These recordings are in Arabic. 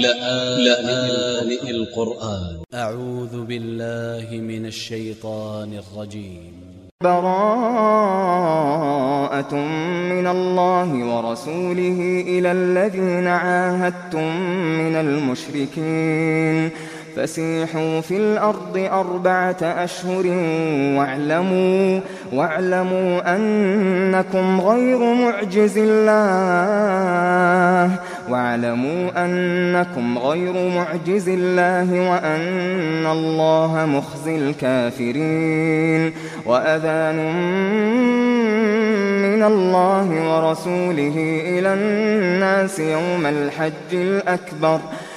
لآن القرآن. أ ع و ذ ب ا ل ل ه من ا ل ش ي ط ا ن ا ل ج ي م براءة من الله ورسوله إلى الذين عاهدتم من المشركين. فسيحوا في الأرض أربعة أشهر واعلموا, واعلموا أنكم غير معجز الله واعلموا أنكم غير معجز الله وأن الله مخزي الكافرين وأذان من الله ورسوله إلى الناس يوم الحج الأكبر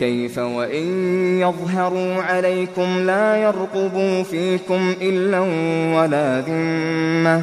كيف وإن يظهروا عليكم لا يرقبوا فيكم إلا ولا ذمة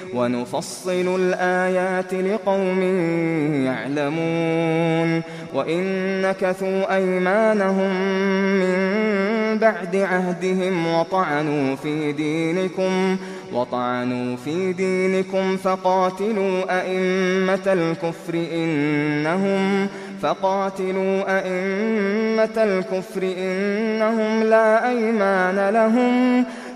ونفصل الآيات لقوم يعلمون وإن نكثوا أيمانهم من بعد عهدهم وطعنوا في دينكم وطعنوا في دينكم فقاتلوا أئمة الكفر إنهم فقاتلوا أئمة الكفر إنهم لا أيمان لهم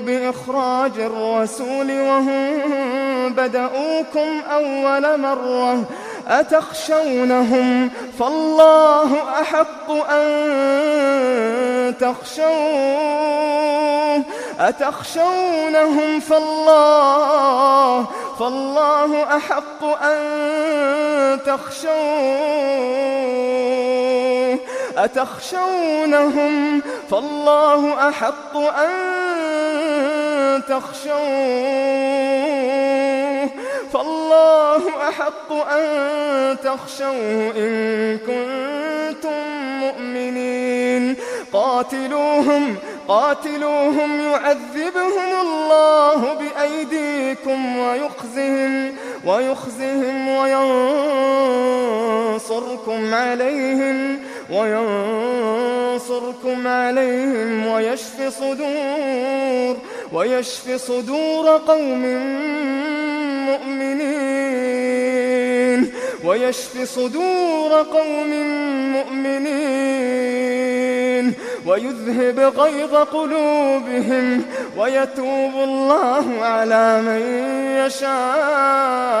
بإخراج الرسول وهم بدؤوكم أول مرة أتخشونهم فالله أحق أن تخشوه أتخشونهم فالله فالله أحق أن تخشوه أتخشونهم فالله أحق أن تخشوه فالله أحق أن تخشوه إن كنتم مؤمنين قاتلوهم قاتلوهم يعذبهم الله بأيديكم ويخزهم ويخزهم وينصركم عليهم وينصركم عليهم ويشف صدور ويشف صدور قوم مؤمنين. ويشف صدور قوم مؤمنين. ويذهب غيظ قلوبهم ويتوب الله على من يشاء.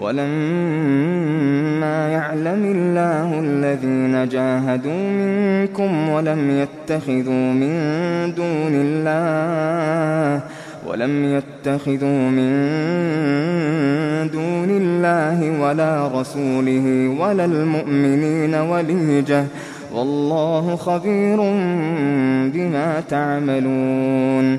ولما يعلم الله الذين جاهدوا منكم ولم يتخذوا من دون الله ولم يتخذوا من دون الله ولا رسوله ولا المؤمنين وليجة والله خبير بما تعملون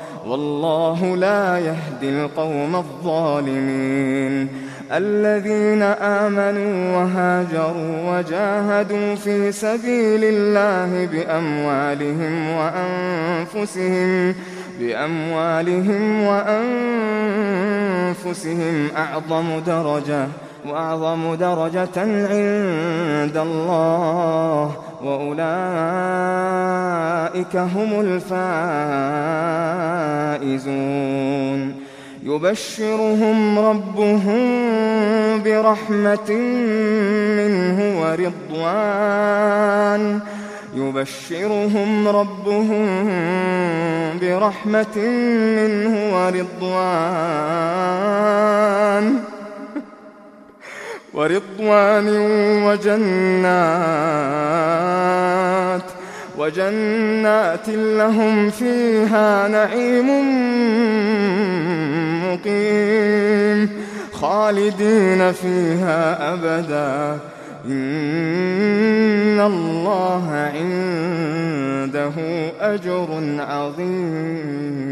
والله لا يهدي القوم الظالمين الذين آمنوا وهاجروا وجاهدوا في سبيل الله بأموالهم وأنفسهم بأموالهم وأنفسهم أعظم درجة وأعظم درجة عند الله وأولئك هم الفائزون. يبشرهم ربهم برحمة منه ورضوان. يبشرهم ربهم برحمة منه ورضوان. ورضوان وجنات وجنات لهم فيها نعيم مقيم. خالدين فيها أبدا. إن الله عنده أجر عظيم.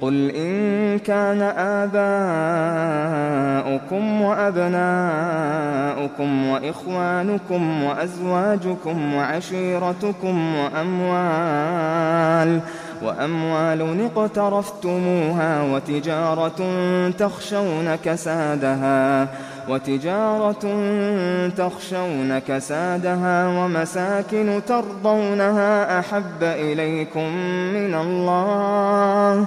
قل إن كان آباؤكم وأبناؤكم وإخوانكم وأزواجكم وعشيرتكم وأموال وأموال اقترفتموها وتجارة تخشون كسادها وتجارة تخشون كسادها ومساكن ترضونها أحب إليكم من الله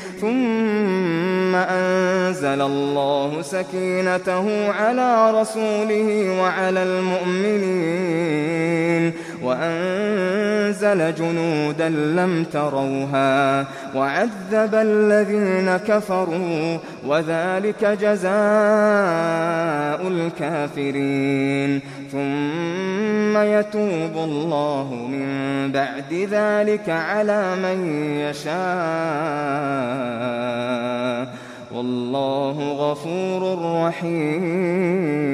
ثم أنزل الله سكينته على رسوله وعلى المؤمنين. وأنزل جنودا لم تروها وعذب الذين كفروا وذلك جزاء الكافرين ثم يتوب الله من بعد ذلك على من يشاء والله غفور رحيم